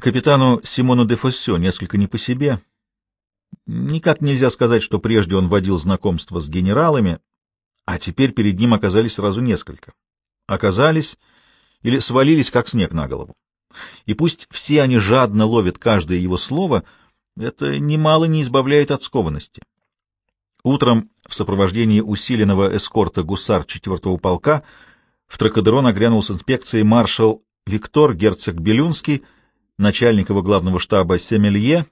Капитану Симону де Фоссё несколько не по себе. Никак нельзя сказать, что прежде он водил знакомство с генералами, а теперь перед ним оказались сразу несколько. Оказались или свалились, как снег на голову. И пусть все они жадно ловят каждое его слово, это немало не избавляет от скованности. Утром в сопровождении усиленного эскорта гусар 4-го полка в Тракадеро нагрянул с инспекцией маршал Виктор Герцог Белюнский, начальник его главного штаба Семелье,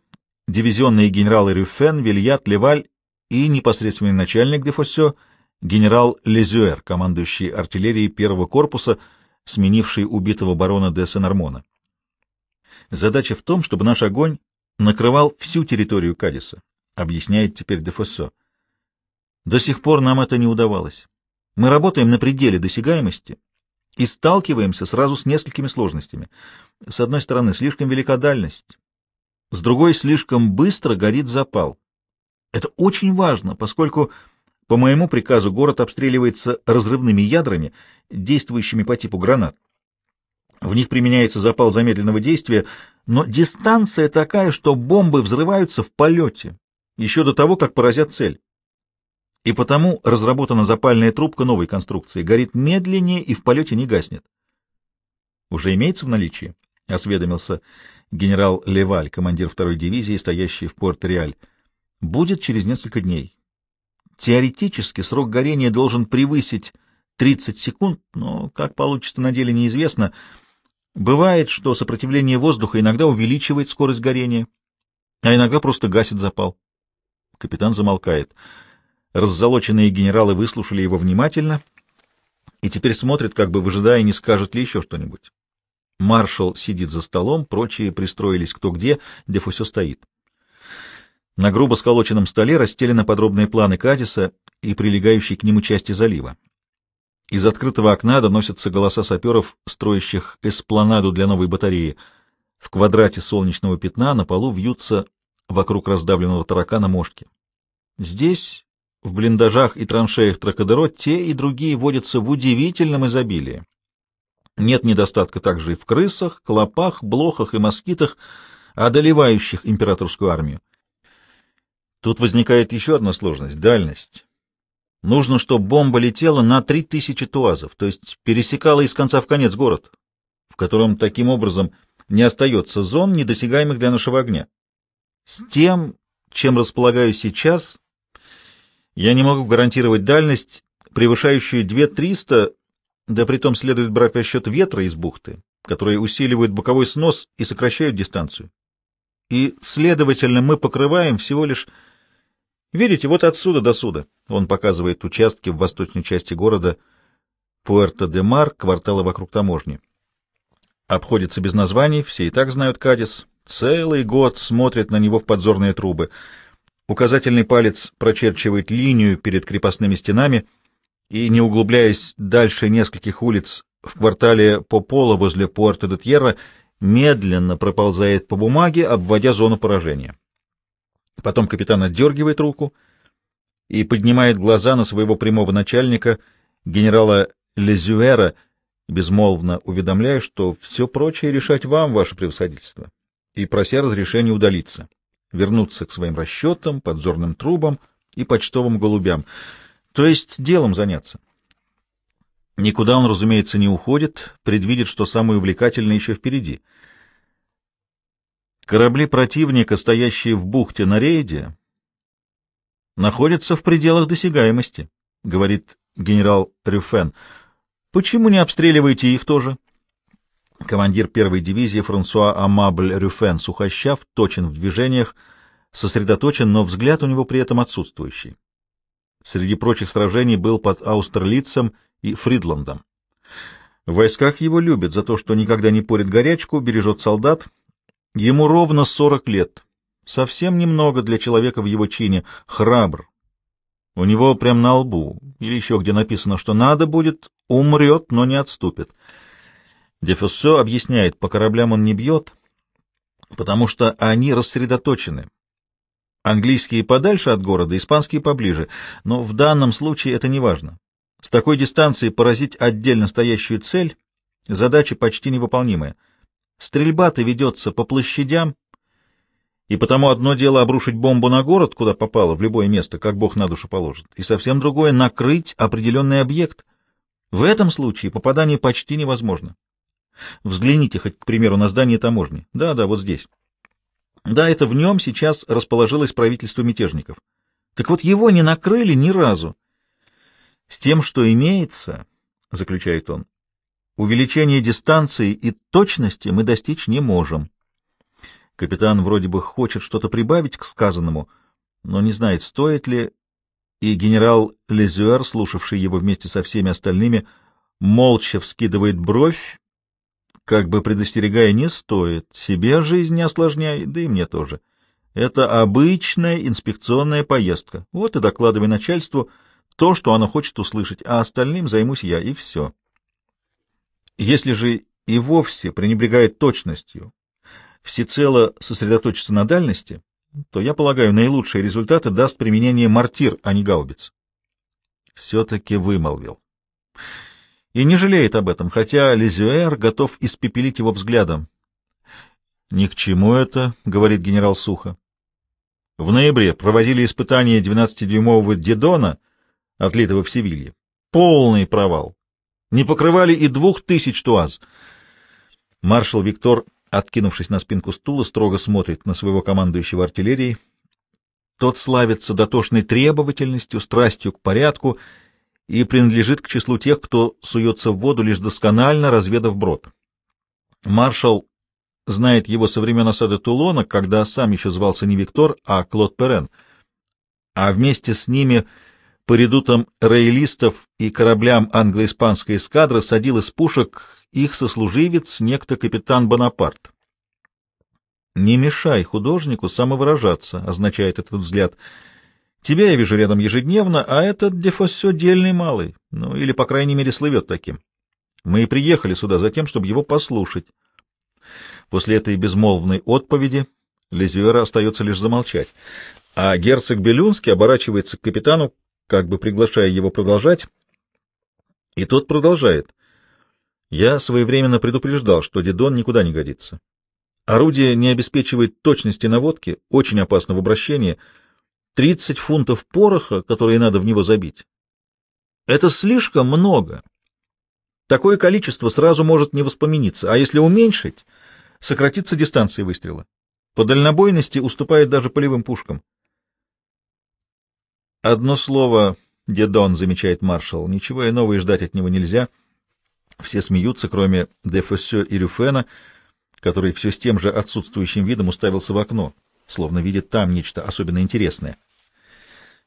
дивизионные генералы Рюфен, Вильят, Леваль и непосредственный начальник Дефосе генерал Лезюэр, командующий артиллерией первого корпуса, сменивший убитого барона де Сен-Армона. Задача в том, чтобы наш огонь накрывал всю территорию Кадиса, объясняет теперь Дефосе. До сих пор нам это не удавалось. Мы работаем на пределе досягаемости и сталкиваемся сразу с несколькими сложностями. С одной стороны, слишком велика дальность, с другой, слишком быстро горит запал. Это очень важно, поскольку по моему приказу город обстреливается разрывными ядрами, действующими по типу гранат. В них применяется запал замедленного действия, но дистанция такая, что бомбы взрываются в полете, еще до того, как поразят цель. И потому разработана запальная трубка новой конструкции, горит медленнее и в полете не гаснет. Уже имеется в наличии? — осведомился генерал Леваль, командир второй дивизии, стоящий в Порт-Реаль. — Будет через несколько дней. Теоретически срок горения должен превысить 30 секунд, но как получится на деле неизвестно. Бывает, что сопротивление воздуха иногда увеличивает скорость горения, а иногда просто гасит запал. Капитан замолкает. Раззолоченные генералы выслушали его внимательно и теперь смотрят, как бы выжидая, не скажет ли еще что-нибудь. Маршал сидит за столом, прочие пристроились кто где, Дефусё стоит. На грубо сколоченном столе расстелены подробные планы Кадиса и прилегающие к нему части залива. Из открытого окна доносятся голоса саперов, строящих эспланаду для новой батареи. В квадрате солнечного пятна на полу вьются вокруг раздавленного таракана мошки. Здесь, в блиндажах и траншеях Тракадеро, те и другие водятся в удивительном изобилии. Нет недостатка также и в крысах, клопах, блохах и москитах, одолевающих императорскую армию. Тут возникает еще одна сложность — дальность. Нужно, чтобы бомба летела на 3000 туазов, то есть пересекала из конца в конец город, в котором таким образом не остается зон, недосягаемых для нашего огня. С тем, чем располагаю сейчас, я не могу гарантировать дальность, превышающую 2300, да притом следует брать в расчет ветра из бухты, которые усиливают боковой снос и сокращают дистанцию. И, следовательно, мы покрываем всего лишь Видите, вот отсюда до сюда. Он показывает участки в восточной части города Пуэрто-де-Мар, квартала вокруг таможни. Обходится без названий, все и так знают Кадис. Целый год смотрят на него в подзорные трубы. Указательный палец прочерчивает линию перед крепостными стенами и, не углубляясь дальше нескольких улиц в квартале Попола возле Пуэрто-де-Тьерра, медленно проползает по бумаге, обводя зону поражения. Потом капитан отдергивает руку и поднимает глаза на своего прямого начальника, генерала Лезюэра, безмолвно уведомляя, что все прочее решать вам, ваше превосходительство, и прося разрешения удалиться, вернуться к своим расчетам, подзорным трубам и почтовым голубям, то есть делом заняться. Никуда он, разумеется, не уходит, предвидит, что самое увлекательное еще впереди — Корабли противника, стоящие в бухте на рейде, находятся в пределах досягаемости, — говорит генерал Рюфен. — Почему не обстреливаете их тоже? Командир первой дивизии Франсуа Амабль Рюфен сухощав, точен в движениях, сосредоточен, но взгляд у него при этом отсутствующий. Среди прочих сражений был под Аустерлицем и Фридландом. В войсках его любят за то, что никогда не порит горячку, бережет солдат — Ему ровно сорок лет. Совсем немного для человека в его чине. Храбр. У него прям на лбу, или еще где написано, что надо будет, умрет, но не отступит. Дефессо объясняет, по кораблям он не бьет, потому что они рассредоточены. Английские подальше от города, испанские поближе, но в данном случае это не важно. С такой дистанции поразить отдельно стоящую цель — задача почти невыполнимая. Стрельба-то ведется по площадям, и потому одно дело обрушить бомбу на город, куда попало, в любое место, как Бог на душу положит, и совсем другое — накрыть определенный объект. В этом случае попадание почти невозможно. Взгляните хоть, к примеру, на здание таможни. Да-да, вот здесь. Да, это в нем сейчас расположилось правительство мятежников. Так вот его не накрыли ни разу. С тем, что имеется, — заключает он, — увеличение дистанции и точности мы достичь не можем. Капитан вроде бы хочет что-то прибавить к сказанному, но не знает, стоит ли, и генерал Лезюэр, слушавший его вместе со всеми остальными, молча вскидывает бровь, как бы предостерегая, не стоит, себе жизнь не осложняй, да и мне тоже. Это обычная инспекционная поездка. Вот и докладывай начальству то, что оно хочет услышать, а остальным займусь я, и все. Если же и вовсе пренебрегает точностью, всецело сосредоточиться на дальности, то, я полагаю, наилучшие результаты даст применение мортир, а не гаубиц. Все-таки вымолвил. И не жалеет об этом, хотя Лизюэр готов испепелить его взглядом. — Ни к чему это, — говорит генерал сухо. В ноябре проводили испытания 12-дюймового Дедона, отлитого в Севилье. Полный провал. Не покрывали и двух тысяч туаз. Маршал Виктор откинувшись на спинку стула, строго смотрит на своего командующего артиллерией. Тот славится дотошной требовательностью, страстью к порядку и принадлежит к числу тех, кто суется в воду, лишь досконально разведав брод. Маршал знает его со времен осады Тулона, когда сам еще звался не Виктор, а Клод Перен, а вместе с ними по редутам роялистов и кораблям англо-испанской эскадры садил из пушек их сослуживец, некто капитан Бонапарт. «Не мешай художнику самовыражаться», — означает этот взгляд. «Тебя я вижу рядом ежедневно, а этот Дефосе дельный малый, ну или, по крайней мере, слывет таким. Мы и приехали сюда за тем, чтобы его послушать». После этой безмолвной отповеди Лезюэра остается лишь замолчать, а герцог Белюнский оборачивается к капитану, как бы приглашая его продолжать, и тот продолжает. Я своевременно предупреждал, что Дидон никуда не годится. Орудие не обеспечивает точности наводки, очень опасно в обращении. 30 фунтов пороха, которые надо в него забить. Это слишком много. Такое количество сразу может не воспомниться, а если уменьшить, сократится дистанция выстрела. По дальнобойности уступает даже полевым пушкам. Одно слово, Дедон, замечает маршал, ничего иного и ждать от него нельзя — все смеются, кроме Дефосе и Рюфена, который все с тем же отсутствующим видом уставился в окно, словно видит там нечто особенно интересное.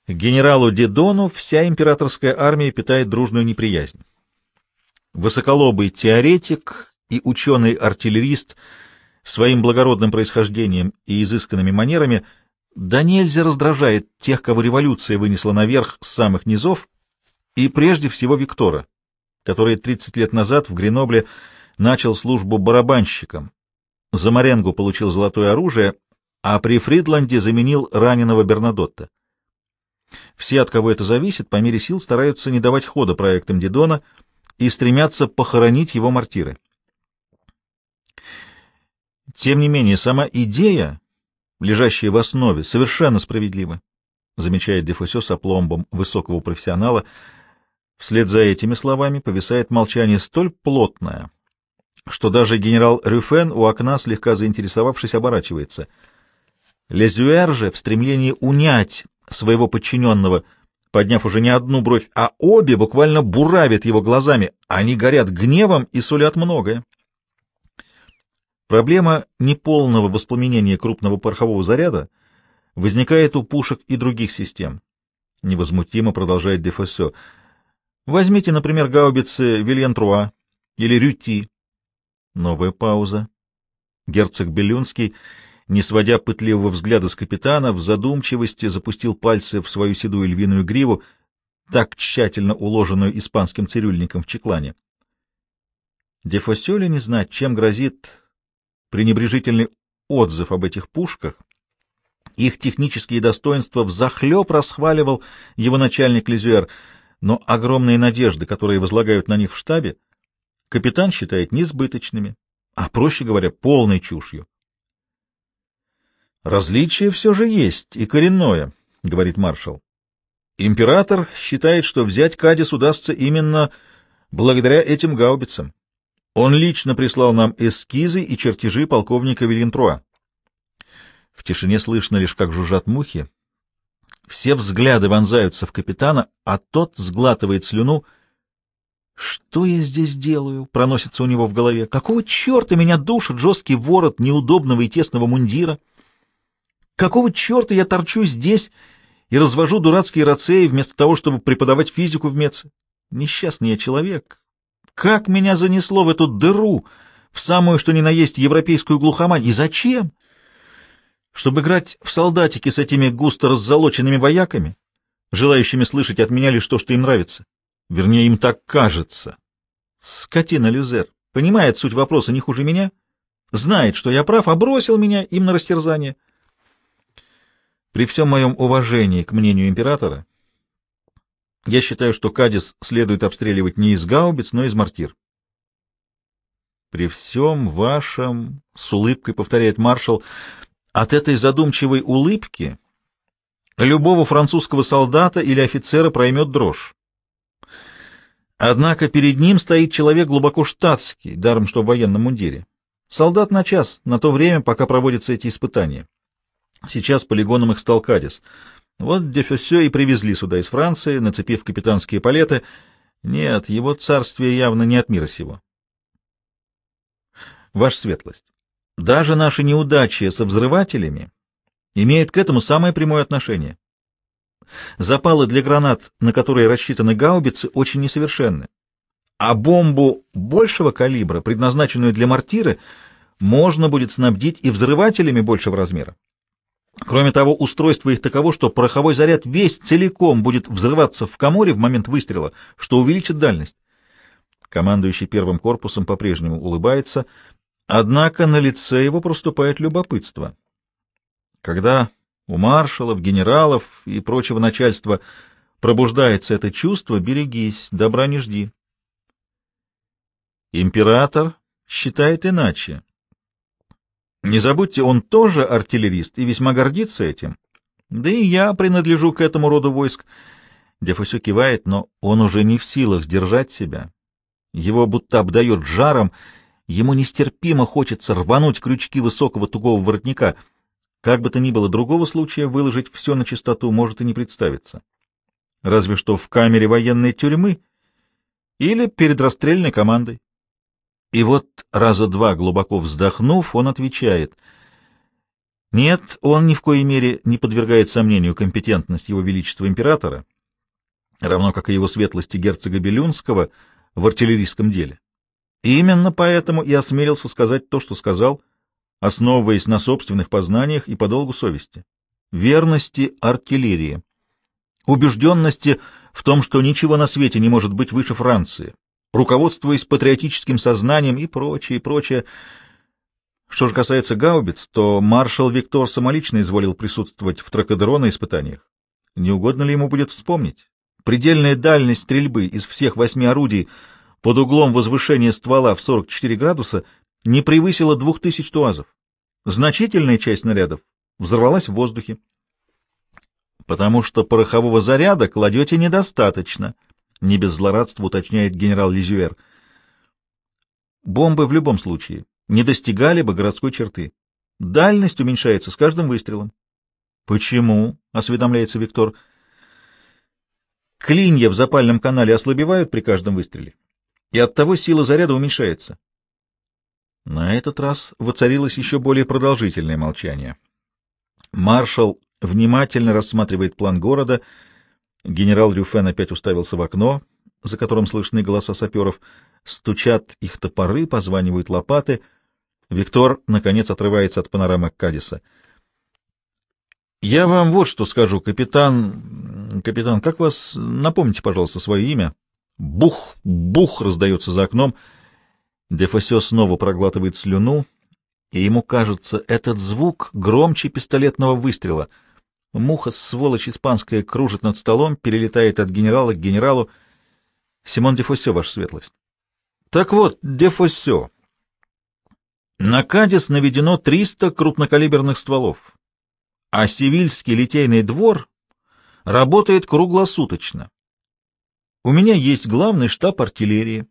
К генералу Дедону вся императорская армия питает дружную неприязнь. Высоколобый теоретик и ученый-артиллерист своим благородным происхождением и изысканными манерами да нельзя раздражает тех, кого революция вынесла наверх с самых низов, и прежде всего Виктора, который 30 лет назад в Гренобле начал службу барабанщиком. За Маренгу получил золотое оружие, а при Фридланде заменил раненого Бернадотта. Все, от кого это зависит, по мере сил стараются не давать хода проектам Дидона и стремятся похоронить его мортиры. Тем не менее, сама идея, лежащая в основе, совершенно справедлива, замечает Дефосе с опломбом высокого профессионала — Вслед за этими словами повисает молчание столь плотное, что даже генерал Рюфен у окна, слегка заинтересовавшись, оборачивается. Лезюэр же в стремлении унять своего подчиненного, подняв уже не одну бровь, а обе буквально буравит его глазами, они горят гневом и сулят многое. Проблема неполного воспламенения крупного порохового заряда возникает у пушек и других систем. Невозмутимо продолжает Дефосе. Возьмите, например, гаубицы Вильентруа или Рюти. Новая пауза. Герцог Белюнский, не сводя пытливого взгляда с капитана, в задумчивости запустил пальцы в свою седую львиную гриву, так тщательно уложенную испанским цирюльником в чеклане. Дефосе не знать, чем грозит пренебрежительный отзыв об этих пушках? Их технические достоинства взахлеб расхваливал его начальник Лизюэр — но огромные надежды, которые возлагают на них в штабе, капитан считает несбыточными, а, проще говоря, полной чушью. Различие все же есть, и коренное, — говорит маршал. Император считает, что взять Кадис удастся именно благодаря этим гаубицам. Он лично прислал нам эскизы и чертежи полковника Велентруа. В тишине слышно лишь, как жужжат мухи. Все взгляды вонзаются в капитана, а тот сглатывает слюну. «Что я здесь делаю?» — проносится у него в голове. «Какого черта меня душит жесткий ворот неудобного и тесного мундира? Какого черта я торчу здесь и развожу дурацкие рацеи вместо того, чтобы преподавать физику в Меце? Несчастный я человек, как меня занесло в эту дыру, в самую что ни на есть европейскую глухомань? И зачем? Чтобы играть в солдатики с этими густо раззолоченными вояками, желающими слышать от меня лишь то, что им нравится. Вернее, им так кажется. Скотина Люзер понимает суть вопроса не хуже меня, знает, что я прав, а бросил меня им на растерзание. При всем моем уважении к мнению императора, я считаю, что Кадис следует обстреливать не из гаубиц, но из мортир. При всем вашем, — с улыбкой повторяет маршал, — от этой задумчивой улыбки любого французского солдата или офицера проймет дрожь. Однако перед ним стоит человек глубоко штатский, даром что в военном мундире. Солдат на час, на то время, пока проводятся эти испытания. Сейчас полигоном их стал Кадис — вот Дефюсё и привезли сюда из Франции, нацепив капитанские палеты. Нет, его царствие явно не от мира сего. Ваша светлость, даже наши неудачи со взрывателями имеют к этому самое прямое отношение. Запалы для гранат, на которые рассчитаны гаубицы, очень несовершенны. А бомбу большего калибра, предназначенную для мортиры, можно будет снабдить и взрывателями большего размера. Кроме того, устройство их таково, что пороховой заряд весь целиком будет взрываться в коморе в момент выстрела, что увеличит дальность. Командующий первым корпусом по-прежнему улыбается, однако на лице его проступает любопытство. Когда у маршалов, генералов и прочего начальства пробуждается это чувство, берегись, добра не жди. Император считает иначе. Не забудьте, он тоже артиллерист и весьма гордится этим. Да и я принадлежу к этому роду войск. Дефусю кивает, но он уже не в силах держать себя. Его будто обдает жаром, ему нестерпимо хочется рвануть крючки высокого тугого воротника. Как бы то ни было, другого случая выложить все на чистоту может и не представиться. Разве что в камере военной тюрьмы или перед расстрельной командой. И вот раза два глубоко вздохнув, он отвечает. Нет, он ни в коей мере не подвергает сомнению компетентность его величества императора, равно как и его светлости герцога Белюнского в артиллерийском деле. Именно поэтому и осмелился сказать то, что сказал, основываясь на собственных познаниях и по долгу совести. Верности артиллерии. Убежденности в том, что ничего на свете не может быть выше Франции, руководствуясь патриотическим сознанием и прочее, и прочее. Что же касается гаубиц, то маршал Виктор самолично изволил присутствовать в Тракадеро на испытаниях. Не угодно ли ему будет вспомнить? Предельная дальность стрельбы из всех восьми орудий под углом возвышения ствола в 44 градуса не превысила двух тысяч туазов. Значительная часть снарядов взорвалась в воздухе. Потому что порохового заряда кладете недостаточно — не без злорадства уточняет генерал Лизюэр. Бомбы в любом случае не достигали бы городской черты. Дальность уменьшается с каждым выстрелом. Почему? осведомляется Виктор. Клинья в запальном канале ослабевают при каждом выстреле, и оттого сила заряда уменьшается. На этот раз воцарилось еще более продолжительное молчание. Маршал внимательно рассматривает план города — Генерал Рюфен опять уставился в окно, за которым слышны голоса саперов. Стучат их топоры, позванивают лопаты. Виктор, наконец, отрывается от панорамы Кадиса. «Я вам вот что скажу, капитан... Капитан, как вас... Напомните, пожалуйста, свое имя». «Бух! Бух!» — раздается за окном. Дефасё снова проглатывает слюну, и ему кажется, этот звук громче пистолетного выстрела — Муха, сволочь испанская, кружит над столом, перелетает от генерала к генералу. Симон де Фоссё, ваша светлость. Так вот, де Фоссё. На Кадис наведено 300 крупнокалиберных стволов, а Севильский литейный двор работает круглосуточно. У меня есть главный штаб артиллерии.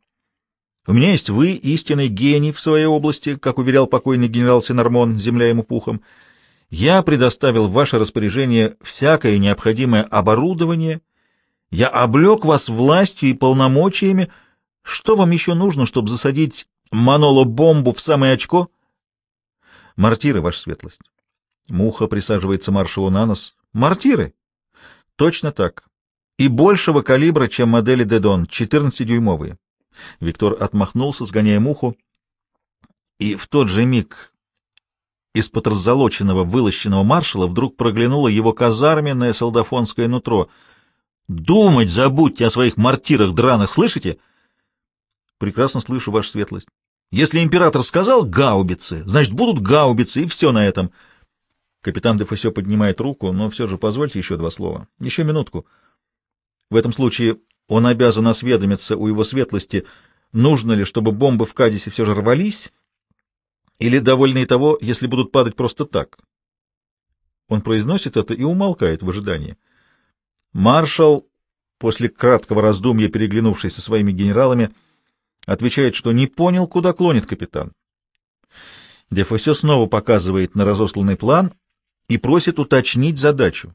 У меня есть вы, истинный гений в своей области, как уверял покойный генерал Синармон, земля ему пухом. Я предоставил в ваше распоряжение всякое необходимое оборудование. Я облег вас властью и полномочиями. Что вам еще нужно, чтобы засадить Маноло-бомбу в самое очко? Мартиры, ваша светлость. Муха присаживается маршалу на нос. Мартиры? Точно так. И большего калибра, чем модели Дедон, 14-дюймовые. Виктор отмахнулся, сгоняя муху. И в тот же миг из-под раззолоченного, вылощенного маршала вдруг проглянуло его казарменное солдафонское нутро. «Думать забудьте о своих мортирах драных, слышите?» Прекрасно слышу, ваша светлость. Если император сказал «гаубицы», значит, будут гаубицы, и все на этом. Капитан Дефосе поднимает руку, но все же позвольте еще два слова. Еще минутку. В этом случае он обязан осведомиться у его светлости, нужно ли, чтобы бомбы в Кадисе все же рвались, или довольны того, если будут падать просто так. Он произносит это и умолкает в ожидании. Маршал, после краткого раздумья, переглянувшись со своими генералами, — Отвечает, что не понял, куда клонит капитан. Дефосе снова показывает на разосланный план и просит уточнить задачу.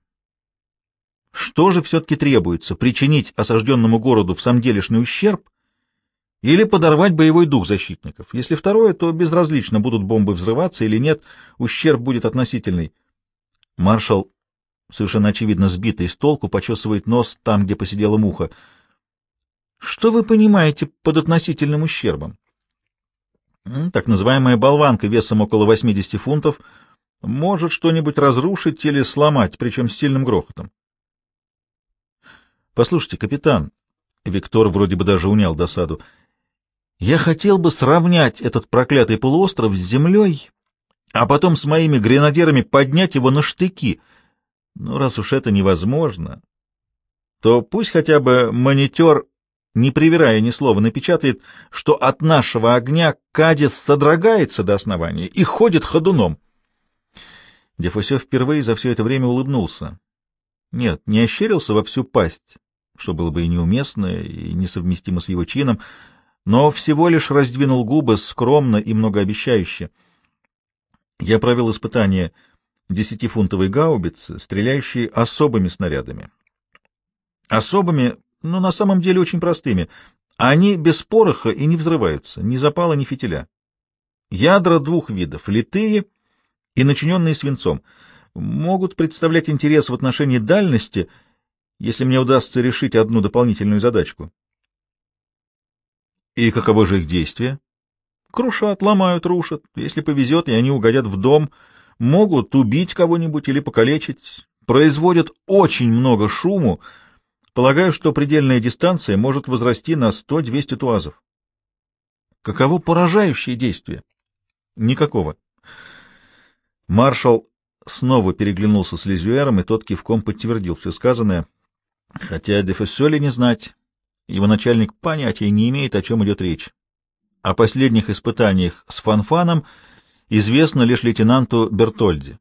Что же все-таки требуется? Причинить осажденному городу в самом делешный ущерб или подорвать боевой дух защитников? Если второе, то безразлично, будут бомбы взрываться или нет, ущерб будет относительный. Маршал, совершенно очевидно сбитый с толку, почесывает нос там, где посидела муха — что вы понимаете под относительным ущербом? Так называемая болванка весом около 80 фунтов может что-нибудь разрушить или сломать, причем с сильным грохотом. Послушайте, капитан, Виктор вроде бы даже унял досаду, я хотел бы сравнять этот проклятый полуостров с землей, а потом с моими гренадерами поднять его на штыки. Но раз уж это невозможно, то пусть хотя бы монитор не привирая ни слова, напечатает, что от нашего огня Кадис содрогается до основания и ходит ходуном. Дефосе впервые за все это время улыбнулся. Нет, не ощерился во всю пасть, что было бы и неуместно, и несовместимо с его чином, но всего лишь раздвинул губы скромно и многообещающе. Я провел испытание десятифунтовой гаубицы, стреляющей особыми снарядами. Особыми но на самом деле очень простыми. Они без пороха и не взрываются, ни запала, ни фитиля. Ядра двух видов — литые и начиненные свинцом. Могут представлять интерес в отношении дальности, если мне удастся решить одну дополнительную задачку. И каково же их действие? Крушат, ломают, рушат. Если повезет, и они угодят в дом, могут убить кого-нибудь или покалечить. Производят очень много шуму, Полагаю, что предельная дистанция может возрасти на 100-200 туазов. Каково поражающее действие? Никакого. Маршал снова переглянулся с Лизюэром, и тот кивком подтвердил все сказанное. Хотя Дефессоли не знать, его начальник понятия не имеет, о чем идет речь. О последних испытаниях с Фанфаном известно лишь лейтенанту Бертольди.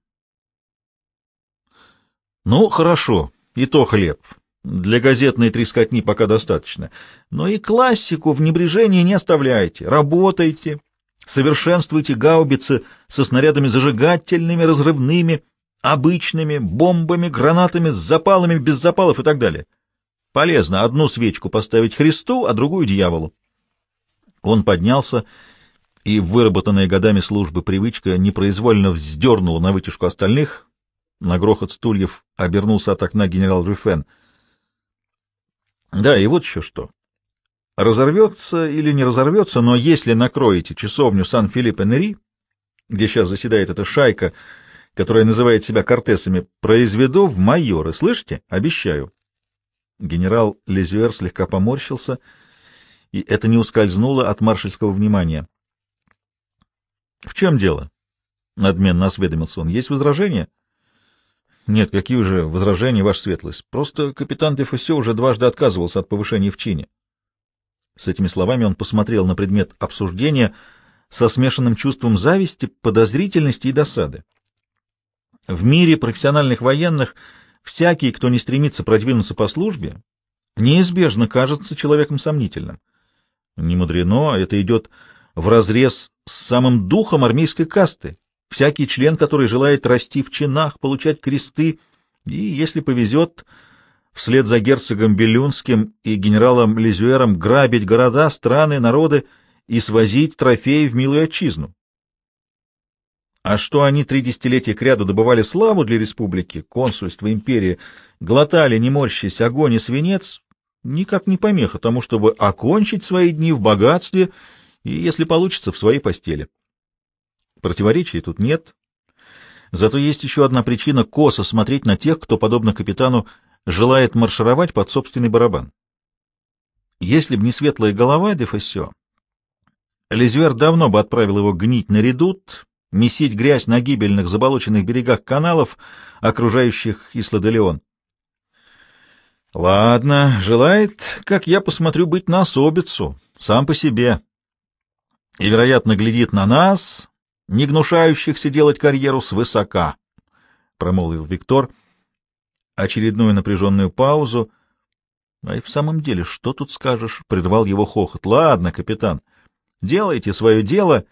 Ну, хорошо, и то хлеб. Для газетной трескотни пока достаточно. Но и классику в небрежении не оставляйте. Работайте, совершенствуйте гаубицы со снарядами зажигательными, разрывными, обычными, бомбами, гранатами, с запалами, без запалов и так далее. Полезно одну свечку поставить Христу, а другую дьяволу. Он поднялся, и выработанная годами службы привычка непроизвольно вздернула на вытяжку остальных. На грохот стульев обернулся от окна генерал Рюфен — да, и вот еще что. Разорвется или не разорвется, но если накроете часовню Сан-Филиппе-Нери, где сейчас заседает эта шайка, которая называет себя кортесами, произведу в майоры, слышите? Обещаю. Генерал Лезюэр слегка поморщился, и это не ускользнуло от маршальского внимания. — В чем дело? — надменно осведомился он. — Есть возражения? — нет, какие уже возражения, ваша светлость. Просто капитан Дефосе уже дважды отказывался от повышения в чине. С этими словами он посмотрел на предмет обсуждения, со смешанным чувством зависти, подозрительности и досады. В мире профессиональных военных всякий, кто не стремится продвинуться по службе, неизбежно кажется человеком сомнительным. Не мудрено, это идет вразрез с самым духом армейской касты, всякий член который желает расти в чинах, получать кресты и, если повезет, вслед за герцогом Белюнским и генералом Лизюэром грабить города, страны, народы и свозить трофеи в милую отчизну. А что они три десятилетия кряду добывали славу для республики, консульства, империи, глотали, не морщись, огонь и свинец, никак не помеха тому, чтобы окончить свои дни в богатстве и, если получится, в своей постели. Противоречий тут нет. Зато есть еще одна причина косо смотреть на тех, кто, подобно капитану, желает маршировать под собственный барабан. Если б не светлая голова Дефассио, Лезвер давно бы отправил его гнить на редут, месить грязь на гибельных заболоченных берегах каналов, окружающих Исла-де-Леон. Ладно, желает, как я посмотрю, быть на особицу, сам по себе. И, вероятно, глядит на нас, не гнушающихся делать карьеру свысока, — промолвил Виктор. Очередную напряженную паузу. А и в самом деле, что тут скажешь? — прервал его хохот. — Ладно, капитан, делайте свое дело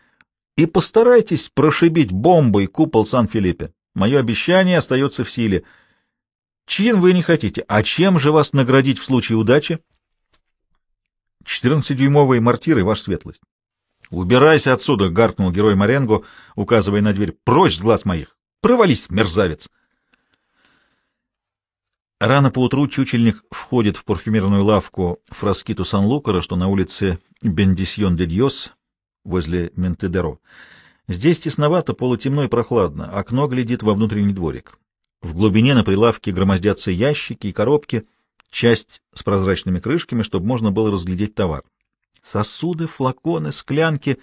и постарайтесь прошибить бомбой купол Сан-Филиппе. Мое обещание остается в силе. Чин вы не хотите, а чем же вас наградить в случае удачи? — Четырнадцатидюймовой мортирой, ваша светлость. «Убирайся отсюда!» — гаркнул герой Маренго, указывая на дверь. «Прочь с глаз моих! Провались, мерзавец!» Рано поутру чучельник входит в парфюмерную лавку Фраскиту Сан-Лукара, что на улице Бендисьон-де-Дьос, возле Ментедеро. Здесь тесновато, полутемно и прохладно, окно глядит во внутренний дворик. В глубине на прилавке громоздятся ящики и коробки, часть с прозрачными крышками, чтобы можно было разглядеть товар. Сосуды, флаконы, склянки,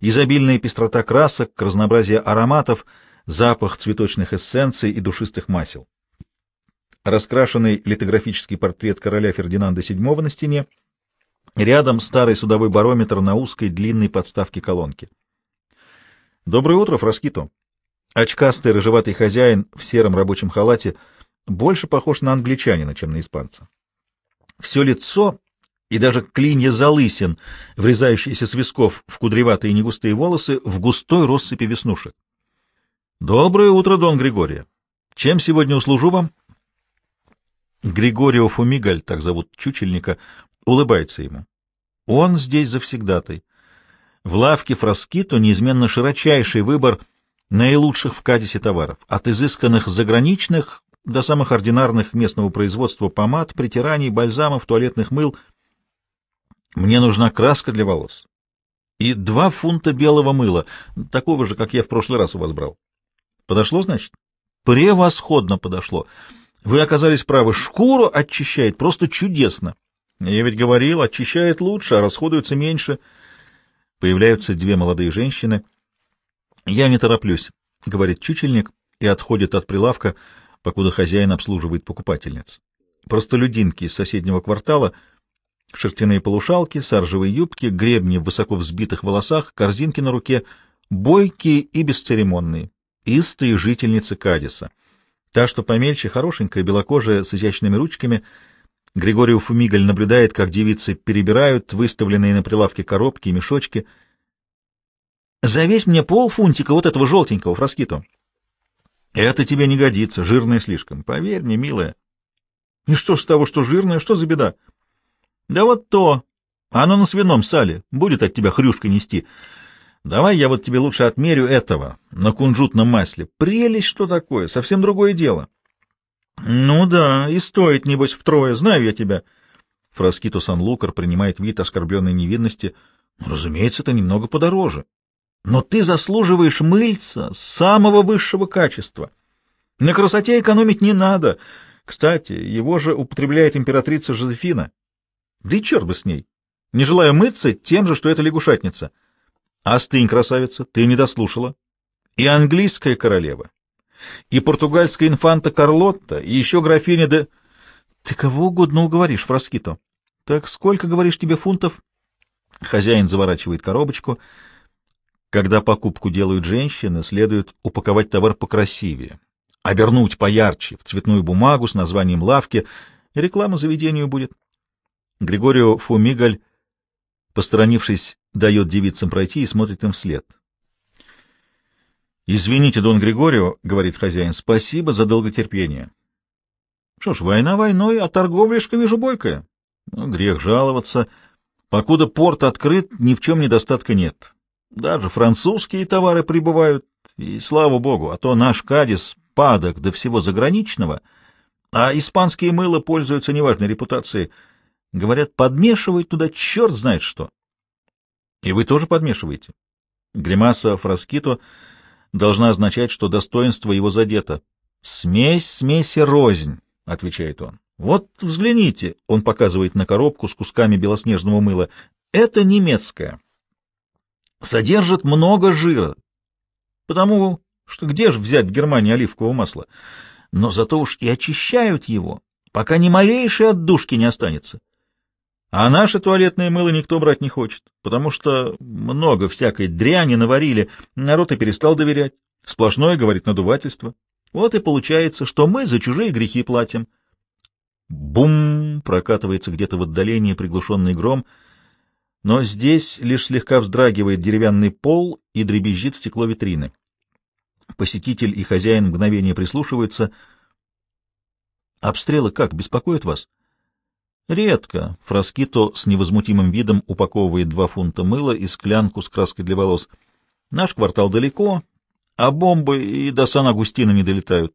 изобильная пестрота красок, разнообразие ароматов, запах цветочных эссенций и душистых масел. Раскрашенный литографический портрет короля Фердинанда VII на стене, рядом старый судовой барометр на узкой длинной подставке колонки. «Доброе утро, Фраскито!» Очкастый рыжеватый хозяин в сером рабочем халате больше похож на англичанина, чем на испанца. Все лицо и даже клинья залысин, врезающиеся с висков в кудреватые негустые волосы, в густой россыпи веснушек. — Доброе утро, Дон Григория. Чем сегодня услужу вам? Григорио Фумигаль, так зовут чучельника, улыбается ему. Он здесь завсегдатай. В лавке Фраскито неизменно широчайший выбор наилучших в Кадисе товаров, от изысканных заграничных до самых ординарных местного производства помад, притираний, бальзамов, туалетных мыл — мне нужна краска для волос и два фунта белого мыла, такого же, как я в прошлый раз у вас брал. Подошло, значит? Превосходно подошло. Вы оказались правы, шкуру очищает просто чудесно. Я ведь говорил, очищает лучше, а расходуется меньше. Появляются две молодые женщины. Я не тороплюсь, — говорит чучельник и отходит от прилавка, покуда хозяин обслуживает покупательниц. Простолюдинки из соседнего квартала — Шерстяные полушалки, саржевые юбки, гребни в высоко взбитых волосах, корзинки на руке, бойкие и бесцеремонные, истые жительницы Кадиса. Та, что помельче, хорошенькая, белокожая, с изящными ручками. Григорий Фумигаль наблюдает, как девицы перебирают выставленные на прилавке коробки и мешочки. «Завесь мне полфунтика вот этого желтенького, фраскито». «Это тебе не годится, жирное слишком. Поверь мне, милая». «И что с того, что жирное, что за беда?» Да вот то. Оно на свином сале. Будет от тебя хрюшка нести. Давай я вот тебе лучше отмерю этого на кунжутном масле. Прелесть что такое, совсем другое дело. Ну да, и стоит, небось, втрое. Знаю я тебя. Фраскиту Сан-Лукар принимает вид оскорбленной невинности. Ну, разумеется, это немного подороже. Но ты заслуживаешь мыльца самого высшего качества. На красоте экономить не надо. Кстати, его же употребляет императрица Жозефина. Да и черт бы с ней. Не желаю мыться тем же, что эта лягушатница. Остынь, красавица, ты не дослушала. И английская королева, и португальская инфанта Карлотта, и еще графиня де... Ты кого угодно уговоришь, Фраскито. Так сколько, говоришь, тебе фунтов? Хозяин заворачивает коробочку. Когда покупку делают женщины, следует упаковать товар покрасивее, обернуть поярче, в цветную бумагу с названием лавки, реклама заведению будет. Григорио Фумигаль, посторонившись, дает девицам пройти и смотрит им вслед. «Извините, Дон Григорио, — говорит хозяин, — спасибо за долготерпение. Что ж, война войной, а торговляшка вижу бойкая. Ну, грех жаловаться. Покуда порт открыт, ни в чем недостатка нет. Даже французские товары прибывают, и слава богу, а то наш Кадис падок до всего заграничного, а испанские мыло пользуются неважной репутацией. Говорят, подмешивают туда черт знает что. И вы тоже подмешиваете. Гримаса Фраскито должна означать, что достоинство его задето. Смесь смеси рознь, — отвечает он. Вот взгляните, — он показывает на коробку с кусками белоснежного мыла. Это немецкое. Содержит много жира. Потому что где же взять в Германии оливкового масла? Но зато уж и очищают его, пока ни малейшей отдушки не останется. А наше туалетное мыло никто брать не хочет, потому что много всякой дряни наварили, народ и перестал доверять. Сплошное, говорит, надувательство. Вот и получается, что мы за чужие грехи платим. Бум! Прокатывается где-то в отдалении приглушенный гром, но здесь лишь слегка вздрагивает деревянный пол и дребезжит стекло витрины. Посетитель и хозяин мгновение прислушиваются. «Обстрелы как, беспокоят вас?» Редко. Фраскито с невозмутимым видом упаковывает два фунта мыла и склянку с краской для волос. Наш квартал далеко, а бомбы и до Сан-Агустина не долетают.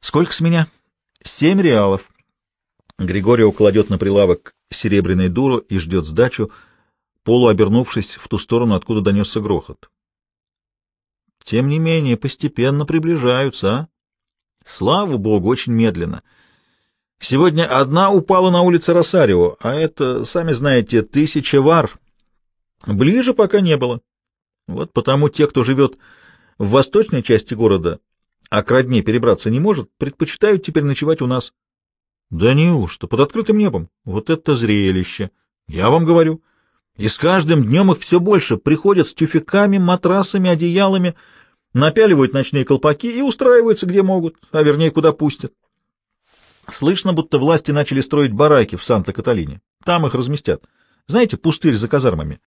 Сколько с меня? Семь реалов. Григорио кладет на прилавок серебряный дуро и ждет сдачу, полуобернувшись в ту сторону, откуда донесся грохот. Тем не менее, постепенно приближаются, а? Слава богу, очень медленно — Сегодня одна упала на улице Росарио, а это, сами знаете, тысяча вар. Ближе пока не было. Вот потому те, кто живет в восточной части города, а к родне перебраться не может, предпочитают теперь ночевать у нас. Да неужто? Под открытым небом? Вот это зрелище! Я вам говорю. И с каждым днем их все больше приходят с тюфяками, матрасами, одеялами, напяливают ночные колпаки и устраиваются где могут, а вернее куда пустят. Слышно, будто власти начали строить бараки в Санта-Каталине. Там их разместят. Знаете, пустырь за казармами.